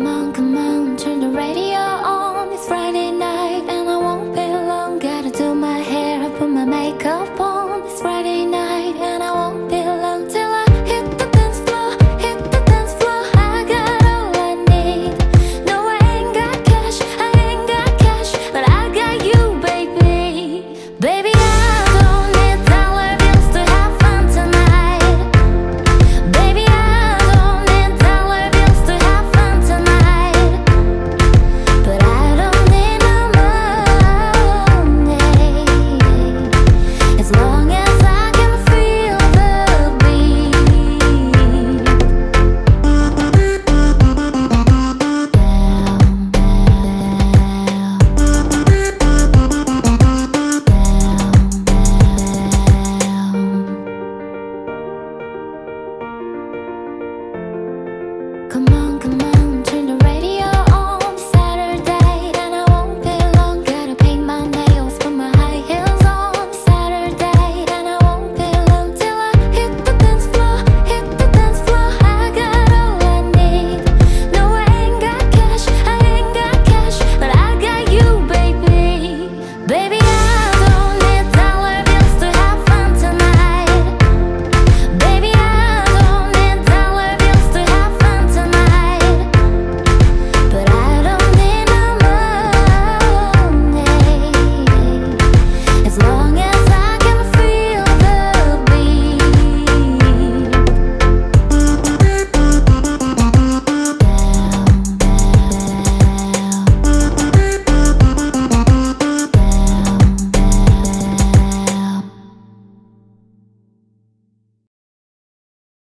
Come on, come on, turn the radio Come on, come on.